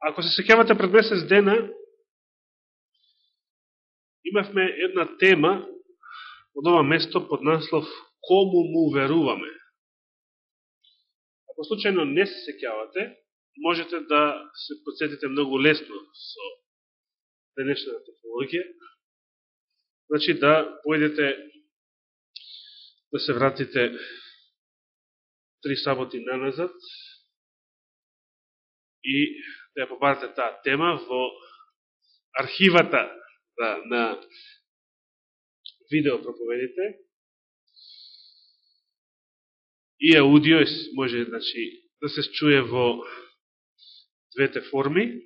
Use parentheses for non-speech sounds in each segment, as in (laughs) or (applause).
Ако се секјавате пред месец дена, имавме една тема од ова место под наслов Кому му веруваме? Ако случајно не се секјавате, можете да се подсетите многу лесно со денешната технологија. Значи да појдете да се вратите три саботи наназад и да ја побарате таа тема во архивата да, на видео проповедите и аудио може значи, да се чуе во двете форми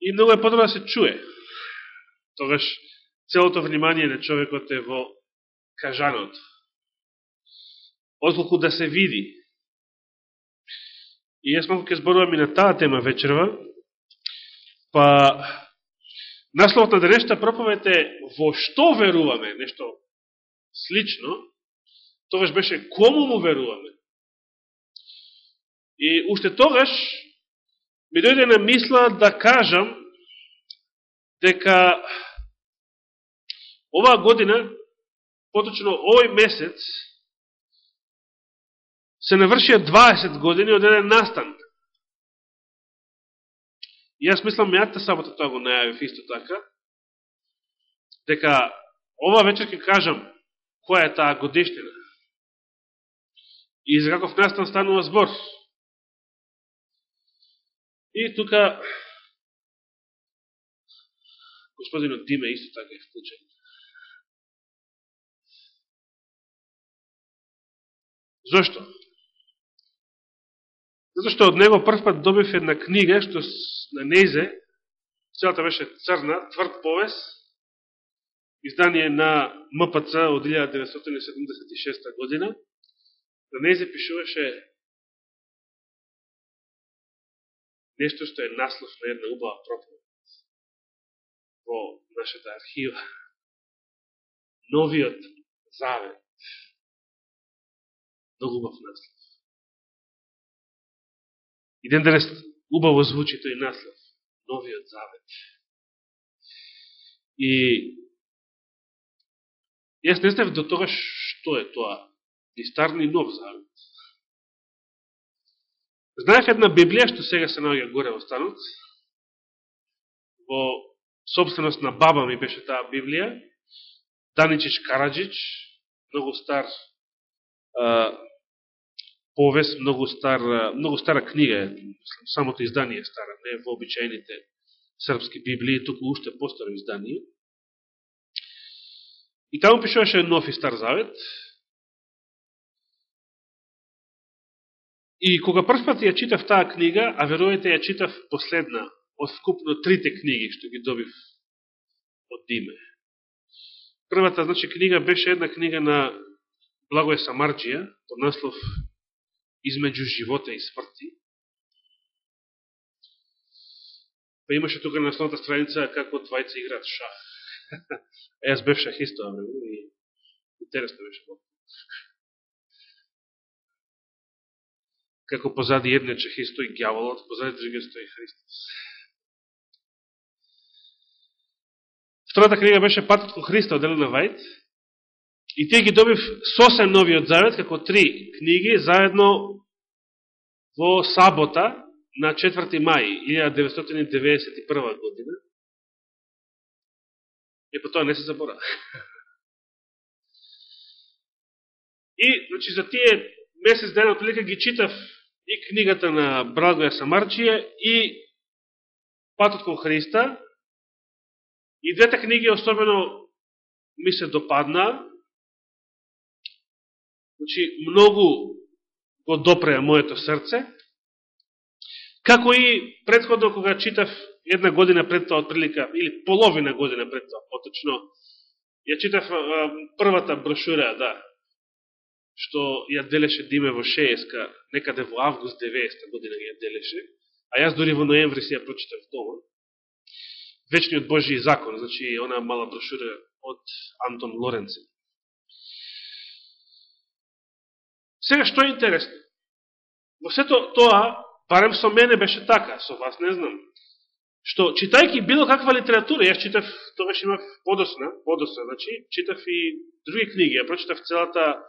и многу е подобро да се чуе. Тогаш целото внимание на човекот е во кажаното. Отколку да се види. И јас малко ќе зборувам и на таа тема вечерва, па насловот на денешта проповед е во што веруваме, нешто слично, тогаш беше кому му веруваме. И уште тогаш ми дојде на мисла да кажам дека оваа година, поточно овој месец, се навршија 20 години од еден настан. И јас мислам, мејата сабота тоа го најавив исто така, дека ова вечер ќе кажам која е таа годишнина. И за каков настан станува збор. И тука господинот Диме исто така е вклучен. Зошто? Зато што од него првпат добив една книга, што на незе, целата беше црна, тврд повес, издание на МПЦ од 1976 година, на незе пишуваше нешто што е наслов на една убава проповед во нашата архива. Новиот завет. Многу убав наслов. И ден денес убаво звучи тој наслов, Новиот Завет. И јас не знам до тога што е тоа, ни стар ни нов Завет. Знаев една Библија, што сега се наоѓа горе во станот, во собственост на баба ми беше таа Библија, Даничич Караджич, многу стар повест, многу, стар, многу стара книга, самото издание е стара, не во обичајните српски библии, туку уште постаро издание. И таму пишуваше нов и стар завет. И кога прв ја читав таа книга, а верувате ја читав последна од вкупно трите книги што ги добив од Диме. Првата, значи, книга беше една книга на Благоја Самарджија, под наслов измеѓу живота и смрти. Па имаше тука на основната страница како двајца играат шах. (laughs) Јас бев шахисто, и интересно беше. Како позади едне чехи стои гјаволот, позади другиот стои Христос. Втората книга беше Патот кон Христа од Елена И тие ги добив сосем новиот завет, како три книги, заедно во сабота на 4. мај 1991 година. И по па тоа не се забора. (laughs) И, значи, за тие месец дена отприлика ги читав и книгата на Брагоја Самарчија и Патот кон Христа. И двете книги особено ми се допаднаа. Значи, многу го допреа моето срце. Како и предходно кога читав една година пред тоа отприлика, или половина година пред тоа, поточно, ја читав а, првата брошура, да, што ја делеше Диме во Шееска, некаде во август 90 година ја делеше, а јас дори во ноември си ја прочитав дома. Вечниот Божи закон, значи она мала брошура од Антон Лоренцин. Сега, што е интересно? Во сето тоа, барем со мене беше така, со вас не знам. Што, читајки било каква литература, јас читав, тогаш имав подосна, подосна, значи, читав и други книги, ја прочитав целата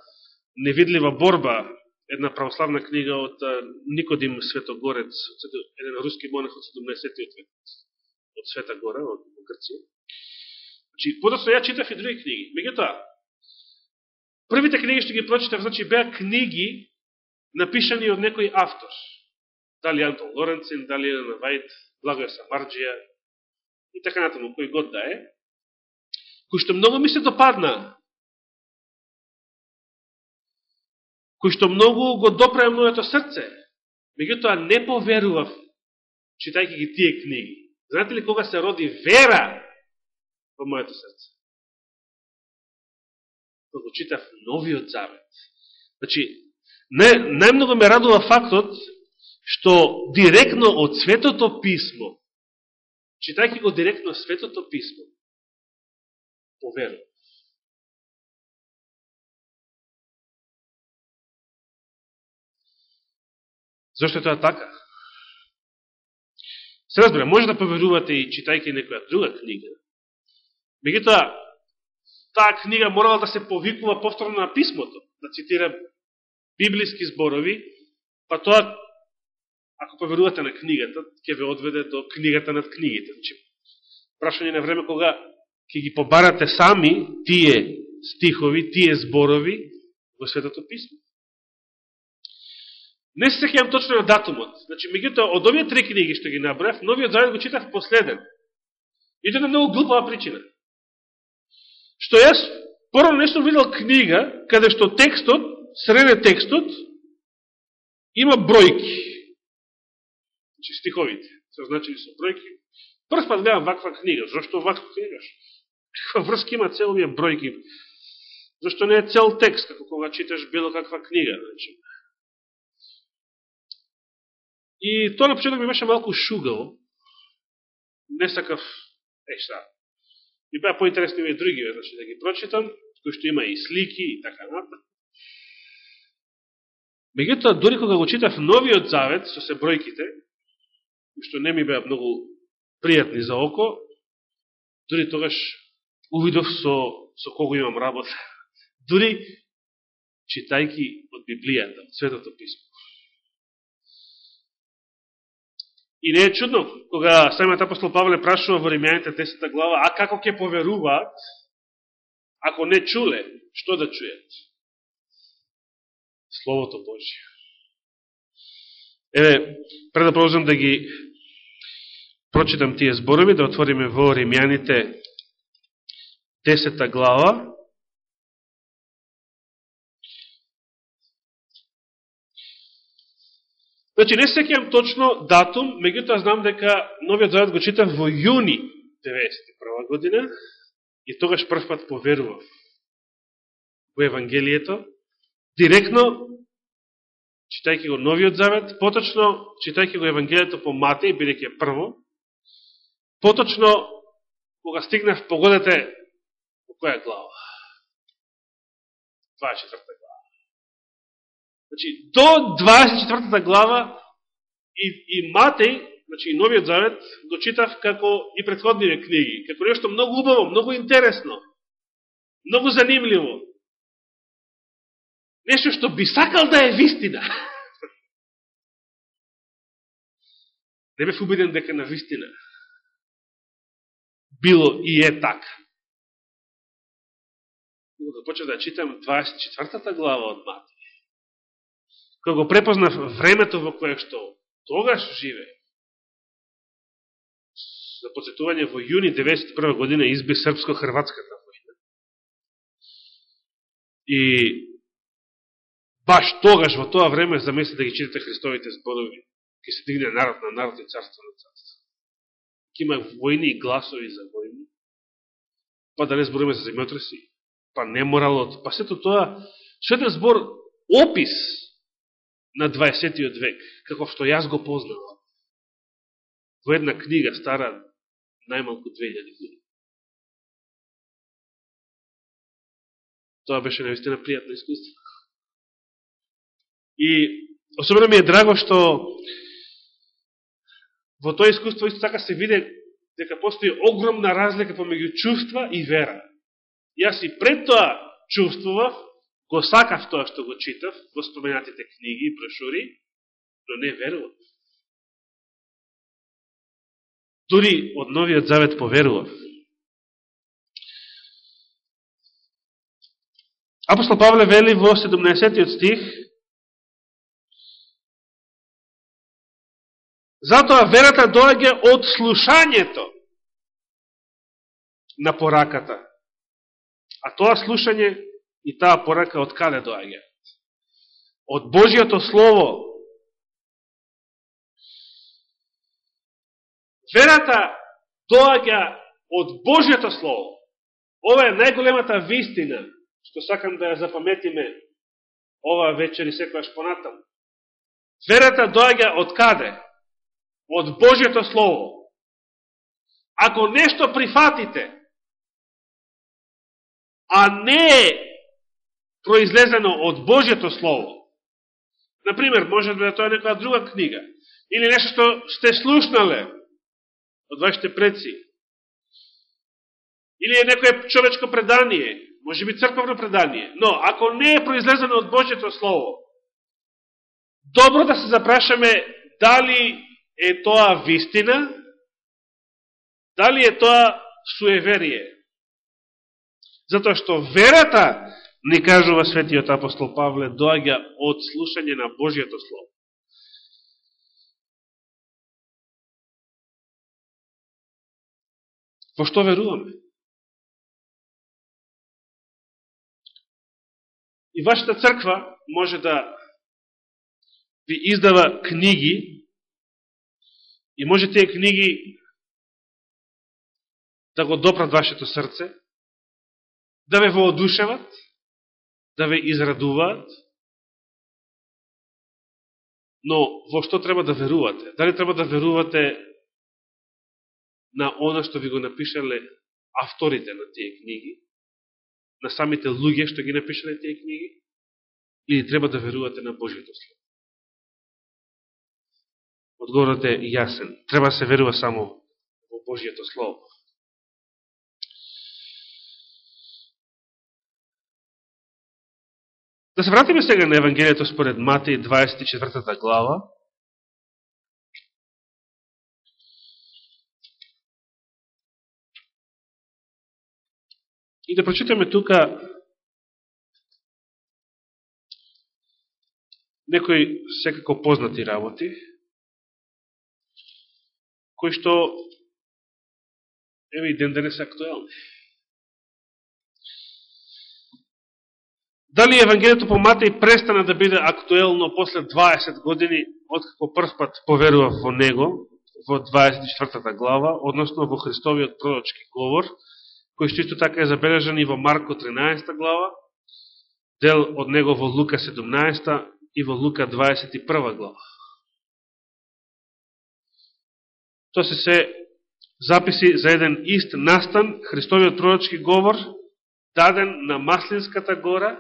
невидлива борба, една православна книга од Никодим Светогорец, еден руски монах од 70 век, од Света Гора, од Грција. Значи, подосно ја читав и други книги. Меѓутоа, првите книги што ги прочитав, значи, беа книги напишани од некој автор. Дали Антон Лоренцин, дали Елена Вајд, Благоја Самарджија и така натаму, кој год да е, кој што многу ми се допадна, кој што многу го допрае моето срце, меѓутоа не поверував, читајќи ги тие книги. Знаете ли кога се роди вера во моето срце. Кога го читав новиот завет. Значи, не, најмногу ме радува фактот што директно од Светото Писмо, читајќи го директно Светото Писмо, поверувам. Зошто е тоа така? Се разбира, може да поверувате и читајќи некоја друга книга, Мегутоа, таа книга морала да се повикува повторно на писмото, да цитира библиски зборови, па тоа, ако поверувате на книгата, ќе ве одведе до книгата над книгите. Значи, прашање на време кога ќе ги побарате сами тие стихови, тие зборови во Светото Писмо. Не се секјам точно на датумот. Значи, меѓутоа, од овие три книги што ги набрав, новиот завет го читав последен. И тоа на многу глупава причина што јас порано не сум видел книга каде што текстот, среде текстот, има бројки. Значи стиховите се означени со бројки. Прв пат гледам ваква книга. Зошто ваква книга? Каква врска има цел овие бројки? Зошто не е цел текст, како кога читаш било каква книга? Значи. И тоа на почеток ми беше малку шугало. Не сакав, е шта, ми беа поинтересни и други, значи да ги прочитам, кои што има и слики и така натаму. Меѓутоа, дори кога го читав новиот завет со се бројките, што не ми беа многу пријатни за око, дори тогаш увидов со, со кого имам работа. (laughs) Дури читајки од Библијата, од Светото Писмо. И не е чудно, кога самиот апостол Павле прашува во Римјаните 10 глава, а како ќе поверуваат, ако не чуле, што да чујат? Словото Божие. Еве, пред да продолжам да ги прочитам тие зборови, да отвориме во Римјаните 10 глава, Значи, не секјам точно датум, меѓутоа знам дека новиот завет го читам во јуни 91 година и тогаш прв пат поверував во Евангелието, директно, читајќи го новиот завет, поточно, читајќи го Евангелието по Матеј, бидеќи прво, поточно, кога стигнав, погодете, во која глава? 24. Значи, до 24 глава и, и Матеј, значи и Новиот Завет, го читав како и предходниве книги, како нешто многу убаво, многу интересно, многу занимливо. Нешто што би сакал да е вистина. (laughs) Не бев убеден дека на вистина било и е така. Да почнем да читам 24 глава од Матеј кога го препознав времето во кое што тогаш живе, за подсетување во јуни 1991 година изби српско-хрватската војна. И баш тогаш во тоа време замисли да ги читате Христовите зборови, ке се дигне народ на народ и царство на царство. Ке има војни и гласови за војни, па да не збориме за земјотреси, па неморалот, па сето тоа, што е збор опис на 20. век, како што јас го познавам. Во една книга стара најмалку 2000 години. Тоа беше наистина пријатно искуство. И особено ми е драго што во тоа искуство исто така се виде дека постои огромна разлика помеѓу чувства и вера. Јас и пред тоа чувствував, го сакав тоа што го читав во споменатите книги и брошури, но не верував. Дури од Новиот Завет поверував. Апостол Павле вели во 17 стих Затоа верата доаѓа од слушањето на пораката. А тоа слушање и таа порака од каде доаѓа? Од Божиото Слово. Верата доаѓа од Божиото Слово. Ова е најголемата вистина што сакам да ја запаметиме ова вечер и секојаш понатаму. Верата доаѓа од каде? Од Божјето Слово. Ако нешто прифатите, а не произлезено од Божјето Слово, например, може да е тоа некоја друга книга, или нешто што сте слушнале од вашите предци, или е некоје човечко предание, може би црковно предание, но ако не е произлезено од Божјето Слово, добро да се запрашаме дали е тоа вистина, дали е тоа суеверие. Затоа што верата, ни кажува светиот апостол Павле, доаѓа од слушање на Божјето Слово. Во што веруваме? И вашата црква може да ви издава книги и може тие книги да го допрат вашето срце, да ве воодушеват, да ве израдуваат, но во што треба да верувате? Дали треба да верувате на она што ви го напишале авторите на тие книги? на самите луѓе што ги напишале тие книги, или треба да верувате на Божието Слово? Одговорот е јасен. Треба да се верува само во Божието Слово. Да се вратиме сега на Евангелието според Матеј 24 глава. И да прочитаме тука некои секако познати работи, кои што еве и ден денес актуелни. Дали Евангелието по Матеј престана да биде актуелно после 20 години, откако прв пат поверував во него, во 24 глава, односно во Христовиот пророчки говор, кој што исто така е забележан и во Марко 13 глава, дел од него во Лука 17 и во Лука 21 глава. Тоа се се записи за еден ист настан, Христовиот пророчки говор, даден на Маслинската гора,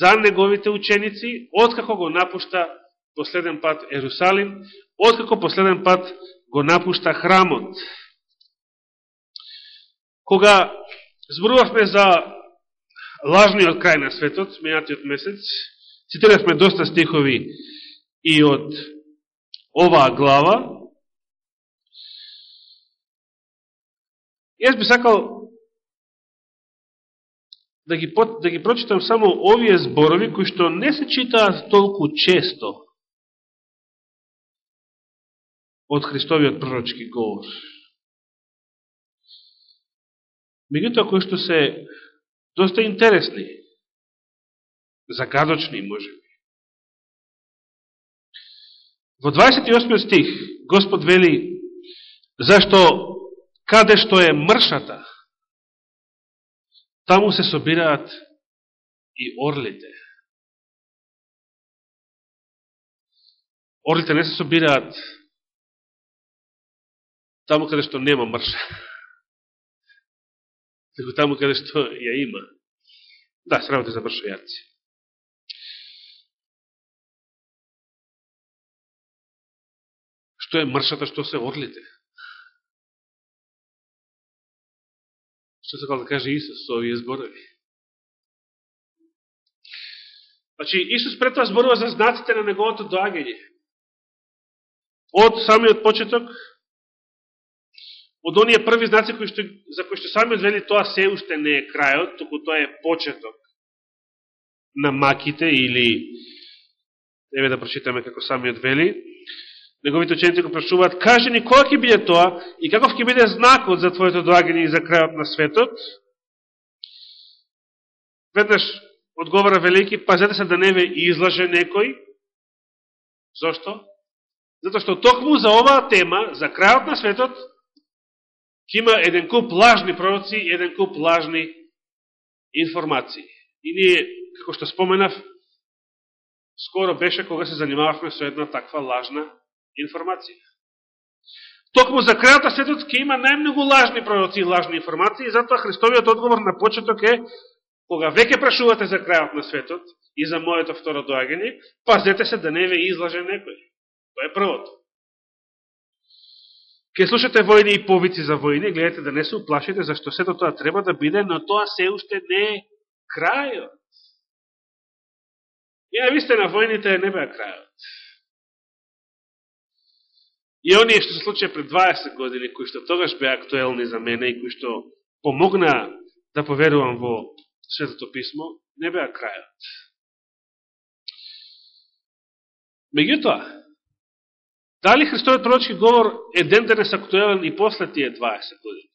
за неговите ученици, откако го напушта последен пат Ерусалим, откако последен пат го напушта храмот. Кога зборувавме за лажниот крај на светот, минатиот месец, цитиравме доста стихови и од оваа глава, Јас би сакал да ги, да ги прочитам само овие зборови, кои што не се читаат толку често од Христовиот пророчки говор меѓутоа кои што се доста интересни, загадочни, може би. Во 28 стих Господ вели зашто каде што е мршата, таму се собираат и орлите. Орлите не се собираат таму каде што нема мрша (laughs) него таму каде што ја има. Да, се работи за мршојаци. Што е мршата, што се орлите? Што сакал да каже Исус со овие зборови? Значи, Исус пред тоа зборува за знаците на неговото доагање. Од самиот почеток, од оние први знаци кои што, за кои што самиот вели тоа се уште не е крајот, туку тоа е почеток на маките или еве да прочитаме како самиот вели. Неговите ученици го прашуваат, кажи ни кога ќе биде тоа и каков ќе биде знакот за твоето доагање и за крајот на светот? Веднаш одговора велики, пазете се да не ве излаже некој. Зошто? затоа што токму за оваа тема, за крајот на светот, ќе има еден куп лажни пророци и еден куп лажни информации. И ние, како што споменав, скоро беше кога се занимававме со една таква лажна информација. Токму за крајот на светот ќе има најмногу лажни пророци и лажни информации, и затоа Христовиот одговор на почеток е кога веќе прашувате за крајот на светот и за моето второ доаѓање, пазете се да не ве излаже некој. Тоа е првото. Ке слушате војни и повици за војни, гледате да не се уплашите, зашто сето тоа треба да биде, но тоа се уште не е крајот. И на вистина војните не беа крајот. И оние што се случија пред 20 години, кои што тогаш беа актуелни за мене и кои што помогна да поверувам во Светото Писмо, не беа крајот. Меѓутоа, дали Христојот пророчки говор е ден денес актуелен и после тие 20 години?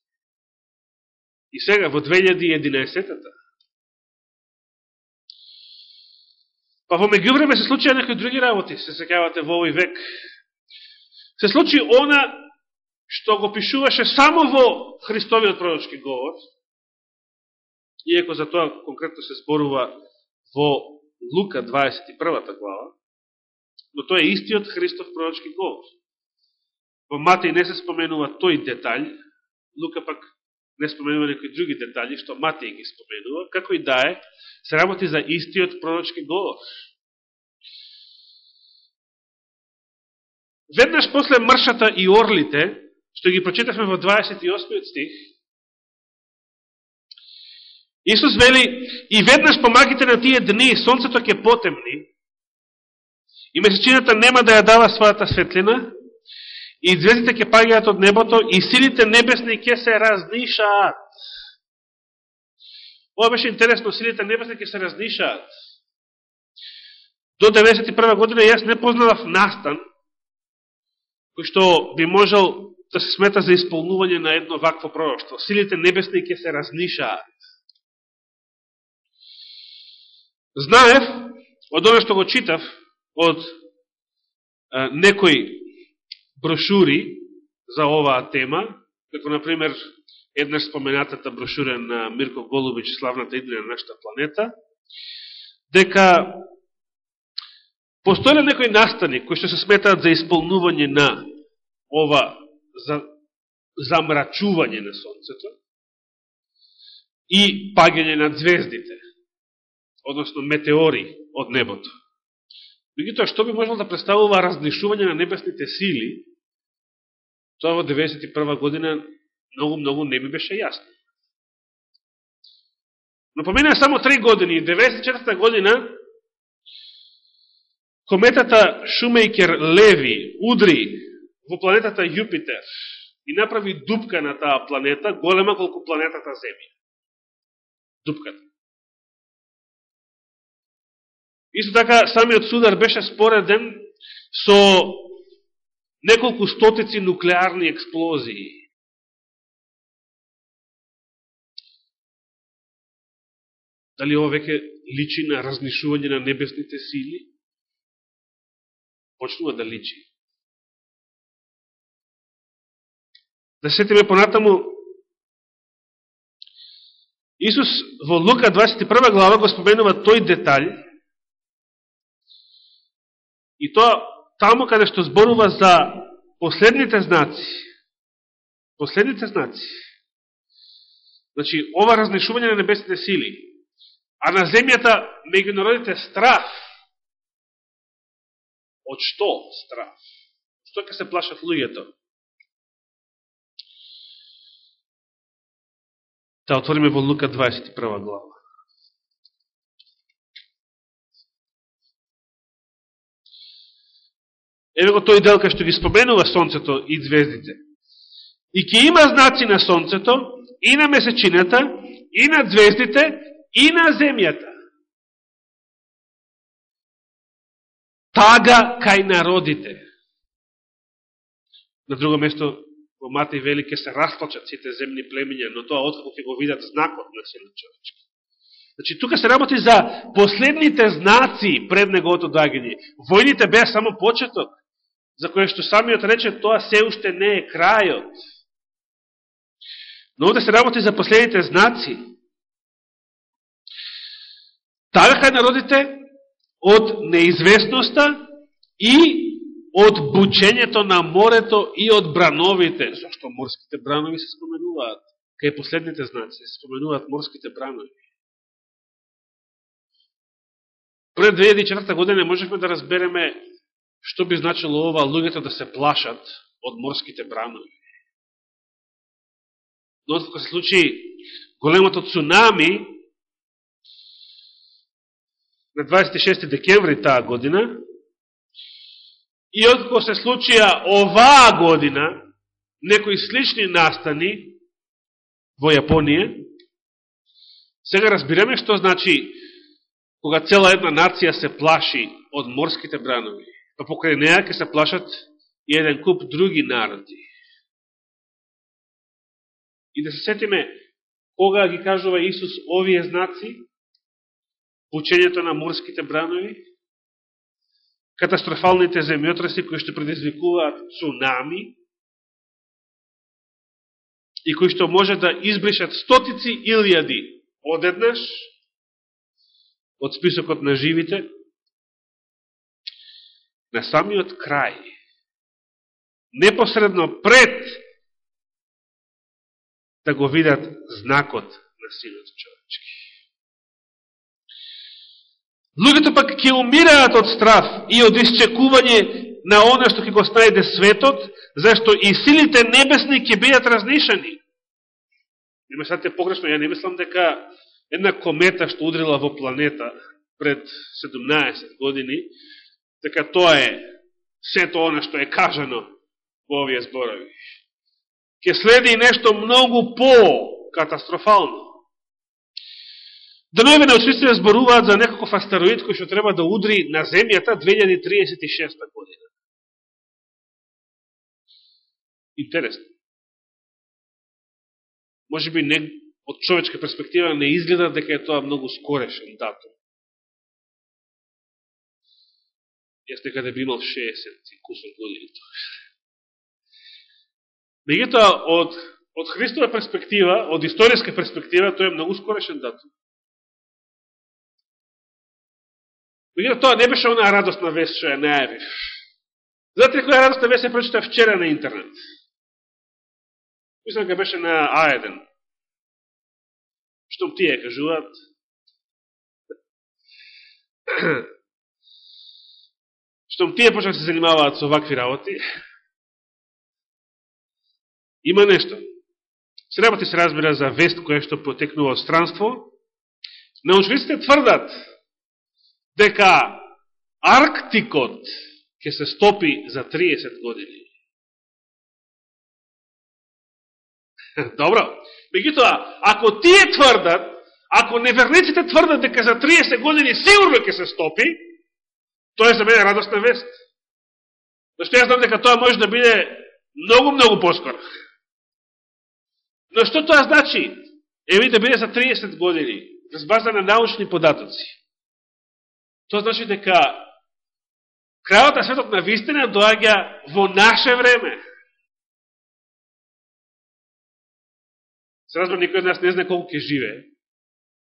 И сега, во 2011-та? Па во меѓувреме се случија некои други работи, се секавате во овој век. Се случи она што го пишуваше само во Христовиот пророчки говор, иеко за тоа конкретно се зборува во Лука 21 глава, но тоа е истиот Христов пророчки говор. Во Матеј не се споменува тој детаљ, Лука пак не споменува некои други детали, што Матеј ги споменува, како и да е, се работи за истиот пророчки говор. Веднаш после мршата и орлите, што ги прочитавме во 28 стих, Исус вели, и веднаш помагите на тие дни, сонцето ќе потемни, и месечината нема да ја дава својата светлина, и звездите ќе паѓаат од небото, и силите небесни ќе се разнишаат. Ова беше интересно, силите небесни ќе се разнишаат. До 91 година јас не познавав настан, кој што би можел да се смета за исполнување на едно вакво пророќство. Силите небесни ќе се разнишаат. Знаев, од оно што го читав, од а, некои брошури за оваа тема, како, например, еднаш споменатата брошура на Мирко Голубич, славната идеја на нашата планета, дека постоеле некои настани кои што се сметаат за исполнување на ова за замрачување на Сонцето и пагање на звездите односно метеори од небото. Мегутоа, што би можело да представува разнишување на небесните сили, тоа во 1991 година многу, многу не ми беше јасно. Но помина само три години, 1994 година, кометата Шумейкер Леви удри во планетата Јупитер и направи дупка на таа планета, голема колку планетата Земја. Дупката. Исто така, самиот судар беше спореден со неколку стотици нуклеарни експлозии. Дали ова веќе личи на разнишување на небесните сили? Почнува да личи. Да сетиме понатаму, Исус во Лука 21 глава го споменува тој детаљ И тоа таму каде што зборува за последните знаци. Последните знаци. Значи, ова разнешување на небесните сили. А на земјата меѓународите страх. Од што страф? Што ќе се плашат луѓето? Та отвориме во Лука 21 глава. Еве го тој дел кај што ги споменува сонцето и звездите. И ќе има знаци на сонцето, и на месечината, и на звездите, и на земјата. Тага кај народите. На друго место во Матеј вели ке се расплачат сите земни племиња, но тоа откако ќе го видат знакот на силен човечки. Значи, тука се работи за последните знаци пред неговото дагање. Војните беа само почеток, за кое што самиот рече, тоа се уште не е крајот. Но овде се работи за последните знаци. Тага кај народите од неизвестноста и од бучењето на морето и од брановите. Зашто морските бранови се споменуваат? Кај последните знаци се споменуваат морските бранови. Пред 2004 година можехме да разбереме што би значило ова луѓето да се плашат од морските бранови. Но откако се случи големото цунами на 26 декември таа година, и откако се случија оваа година некои слични настани во Јапонија, сега разбираме што значи кога цела една нација се плаши од морските бранови, па покрај неја ќе се плашат и еден куп други народи. И да се сетиме, кога ги кажува Исус овие знаци, учењето на морските бранови, катастрофалните земјотреси кои што предизвикуваат цунами и кои што може да избришат стотици илјади одеднаш од списокот на живите, на самиот крај, непосредно пред да го видат знакот на синот човек. Луѓето пак ќе умираат од страф и од исчекување на оно што ќе го снајде светот, зашто и силите небесни ќе бидат разнишани. Не ме садите погрешно, ја не мислам дека една комета што удрила во планета пред 17 години, дека тоа е сето оно што е кажано во овие зборови Ке следи нешто многу по-катастрофално. Да Денови на да зборуваат за некаков астероид кој што треба да удри на Земјата 2036 година. Интересно. Може би не, од човечка перспектива не изгледа дека е тоа многу скорешен датум. Јас некаде би имал 60 кусор години тоа. Меѓутоа, од, од Христова перспектива, од историска перспектива, тоа е многу скорешен датум. Меѓутоа, тоа не беше онаа радостна вест што ја најавив. Знаете која радостна вест ја прочита вчера на интернет? Мислам дека беше на А1. Што тие кажуваат? (clears throat) Што тие почнат да се занимаваат со вакви работи? Има нешто. Се работи се разбира за вест која што потекнува од странство. Научниците тврдат дека Арктикот ќе се стопи за 30 години. (laughs) Добро. Меѓутоа, ако тие тврдат, ако неверниците тврдат дека за 30 години сигурно ќе се стопи, тоа е за мене радостна вест. Зашто ја знам дека тоа може да биде многу, многу поскоро. Но што тоа значи? Е, да биде за 30 години, без база на научни податоци. Тоа значи дека крајот на светот на вистина доаѓа во наше време. Се разбира никој од нас не знае колку ќе живе.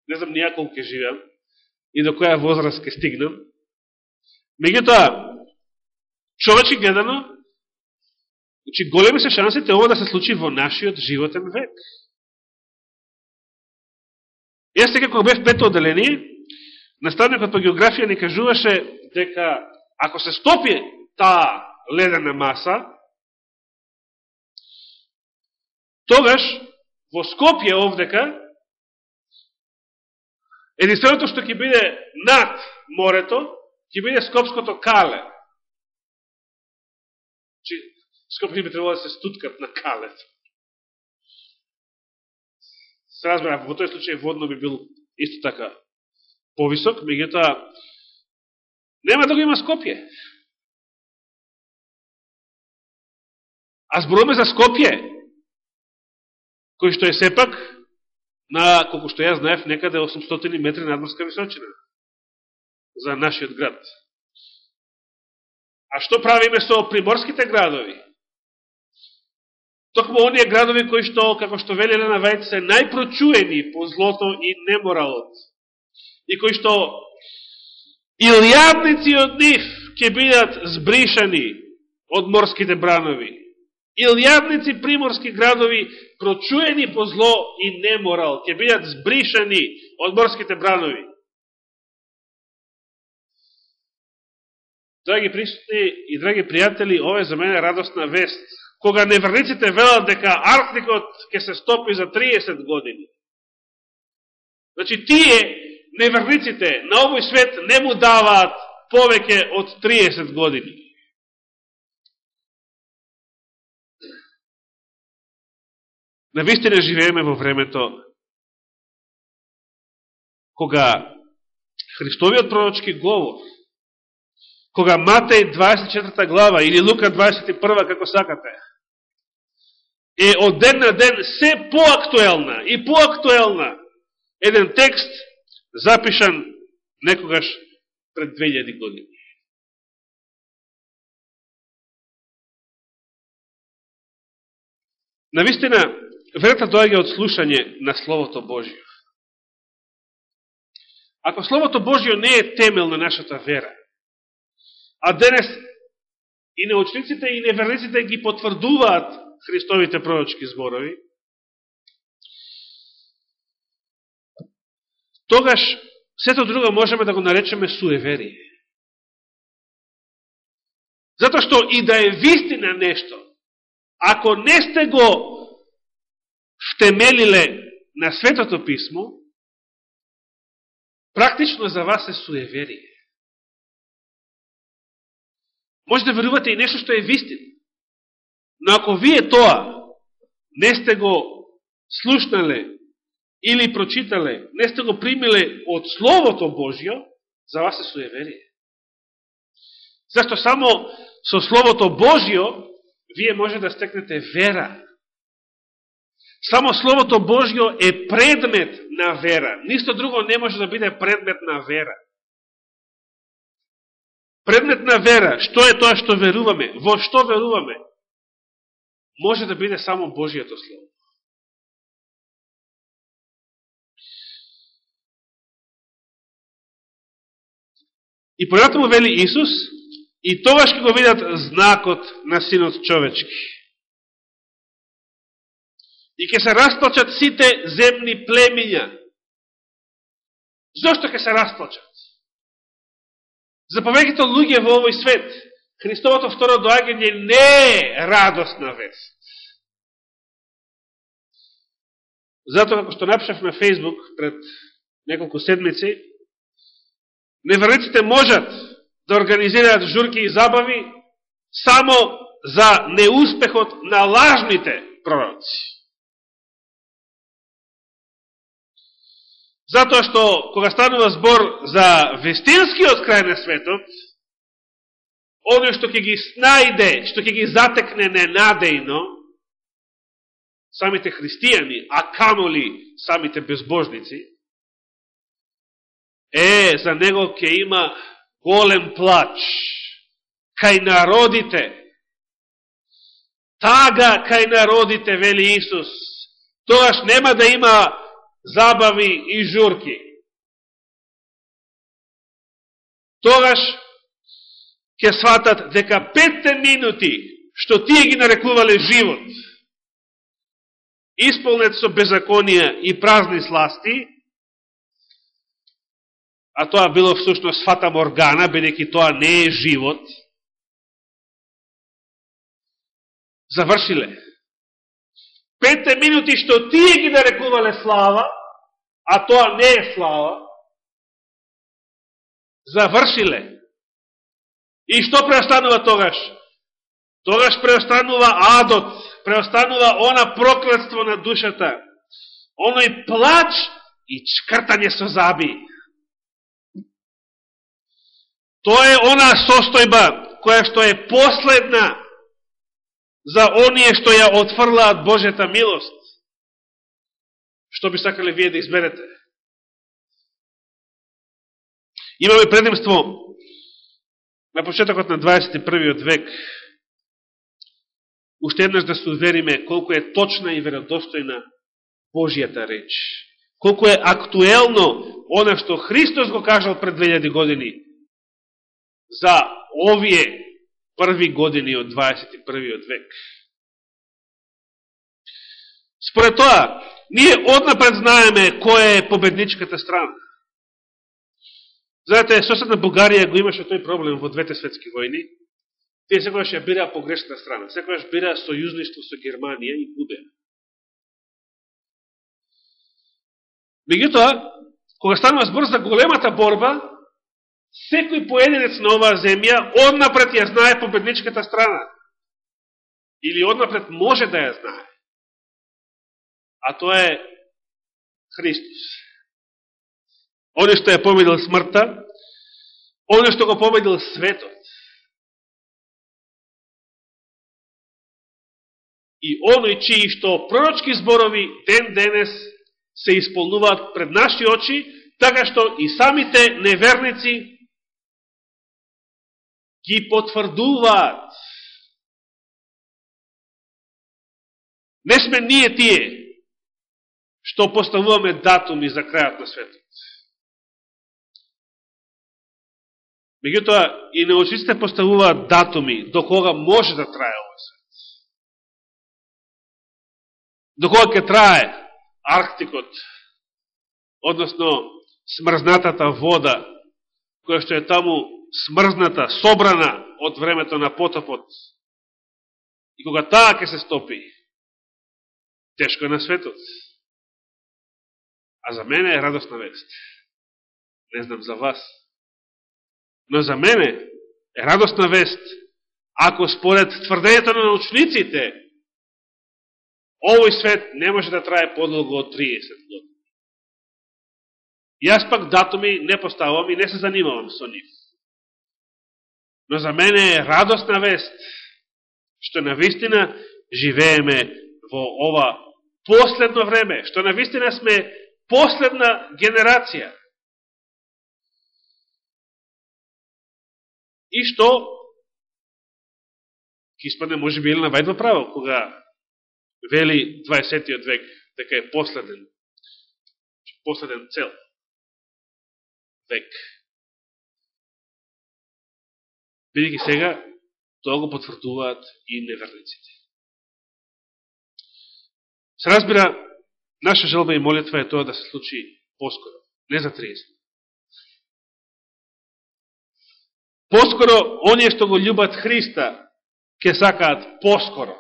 Не знам нија колку ќе живеам и до која возраст ќе стигнам. Меѓутоа, човечи гледано, Значи, големи се шансите ова да се случи во нашиот животен век. Јас сега кога бев пето одделение, наставникот по географија ни кажуваше дека ако се стопи таа ледена маса, тогаш во Скопје овдека, единственото што ќе биде над морето, ќе биде Скопското кале. Чи, Скопје би требало да се стуткат на калето. Се разбира, во тој случај водно би бил исто така повисок, меѓутоа нема да го има Скопје. А зборуваме за Скопје, кој што е сепак на, колко што ја знаев, некаде 800 метри надморска височина за нашиот град. А што правиме со приморските градови? Токму оние градови кои што, како што вели Елена Вајд, се најпрочуени по злото и неморалот. И кои што илјадници од нив ќе бидат збришани од морските бранови. Илјадници приморски градови прочуени по зло и неморал ќе бидат збришани од морските бранови. Драги присутни и драги пријатели, ова е за мене радостна вест кога неверниците велат дека Арктикот ќе се стопи за 30 години. Значи, тие, неверниците, на овој свет не му даваат повеќе од 30 години. На вистина живееме во времето кога Христовиот пророчки говор, кога Матеј 24 глава или Лука 21 како сакате, е од ден на ден се поактуелна и поактуелна еден текст запишан некогаш пред 2000 години. Навистина, верата доаѓа од слушање на Словото Божие. Ако Словото Божие не е темел на нашата вера, а денес и неучниците и неверниците ги потврдуваат Христовите пророчки зборови, тогаш сето друго можеме да го наречеме суеверие. Зато што и да е вистина нешто, ако не сте го втемелиле на Светото Писмо, практично за вас е суеверие. Може да верувате и нешто што е вистина. Но ако вие тоа не сте го слушнале или прочитале, не сте го примиле од Словото Божјо, за вас е суеверие. Зашто само со Словото Божјо вие може да стекнете вера. Само Словото Божјо е предмет на вера. Нисто друго не може да биде предмет на вера. Предмет на вера, што е тоа што веруваме? Во што веруваме? може да биде само Божијето Слово. И понатаму вели Исус, и тогаш ќе го видат знакот на Синот човечки. И ќе се расплачат сите земни племиња. Зошто ќе се расплачат? За повеќето луѓе во овој свет, Христовото второ доаѓање не е радостна вест. Затоа, како што напишав на Фейсбук пред неколку седмици, неверниците можат да организираат журки и забави само за неуспехот на лажните пророци. Затоа што, кога станува збор за вестинскиот крај на светот, оној што ќе ги снајде, што ќе ги затекне ненадејно, самите христијани, а камоли самите безбожници, е, за него ќе има голем плач кај народите. Тага кај народите, вели Исус. Тогаш нема да има забави и журки. Тогаш ќе сватат дека петте минути, што тие ги нарекувале живот, исполнет со беззаконија и празни сласти, а тоа било всушност фата моргана, бидејќи тоа не е живот, завршиле. Петте минути што тие ги нарекувале слава, а тоа не е слава, завршиле. И што преостанува тогаш? Тогаш преостанува адот, преостанува она проклетство на душата, оној плач и чкртање со заби. Тоа е она состојба која што е последна за оние што ја отфрлаат Божета милост. Што би сакале вие да изберете? Имаме предимство на почетокот на 21. век уште еднаш да се увериме колку е точна и веродостојна Божијата реч. Колку е актуелно она што Христос го кажал пред 2000 години за овие први години од 21. век. Според тоа, ние однапред знаеме која е победничката страна. Знаете, соседна Бугарија го имаше тој проблем во двете светски војни. Тие секогаш ја бираа погрешна страна. Секогаш бираа сојузништво со Германија и губеа. Меѓутоа, кога станува збор за големата борба, секој поединец на оваа земја однапред ја знае победничката страна. Или однапред може да ја знае. А тоа е Христос. Оне што ја победил смртта, оне што го победил светот. И оној чии што пророчки зборови ден денес се исполнуваат пред наши очи, така што и самите неверници ги потврдуваат. Не сме ние тие што поставуваме датуми за крајот на светот. Меѓутоа, и научиците поставуваат датуми до кога може да трае овој свет. До кога ќе трае Арктикот, односно смрзнатата вода, која што е таму смрзната, собрана од времето на потопот. И кога таа ќе се стопи, тешко е на светот. А за мене е радостна вест. Не знам за вас. Но за мене е радостна вест, ако според тврдењето на научниците, овој свет не може да трае подолго од 30 години. Јас пак датуми не поставам и не се занимавам со нив. Но за мене е радостна вест, што на вистина живееме во ова последно време, што на вистина сме последна генерација. И што, ќе испадне може би Елена на вајдва право, кога вели 20. век, дека е последен, последен цел век. Бидеќи сега, тоа го потврдуваат и неверниците. Се разбира, наша желба и молитва е тоа да се случи поскоро, не за 30. Поскоро, оние што го љубат Христа, ќе сакаат поскоро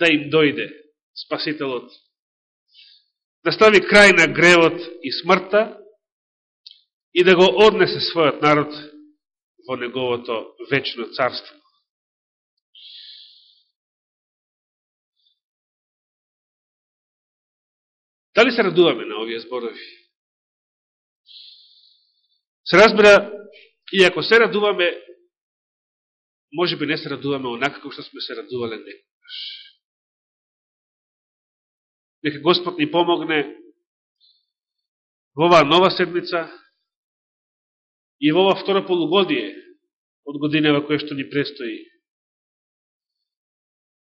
да им дојде Спасителот, да стави крај на гревот и смртта и да го однесе својот народ во неговото вечно царство. Дали се радуваме на овие зборови? Се разбира, и ако се радуваме, може би не се радуваме онакако што сме се радувале некогаш. Нека Господ ни помогне во оваа нова седмица и во ова втора полугодие од годинава која што ни престои.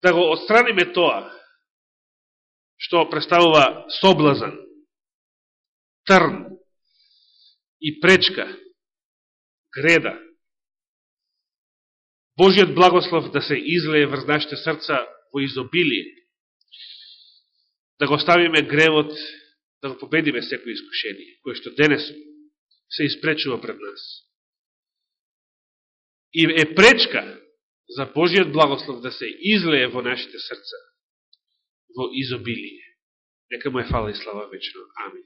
Да го отстраниме тоа што представува соблазан, трн и пречка, греда. Божиот благослов да се излее врз нашите срца во изобилие да го ставиме гревот, да го победиме секој искушение, кое што денес се испречува пред нас. И е пречка за Божиот благослов да се излее во нашите срца во изобилие. Нека му е фала и слава вечно. Амин.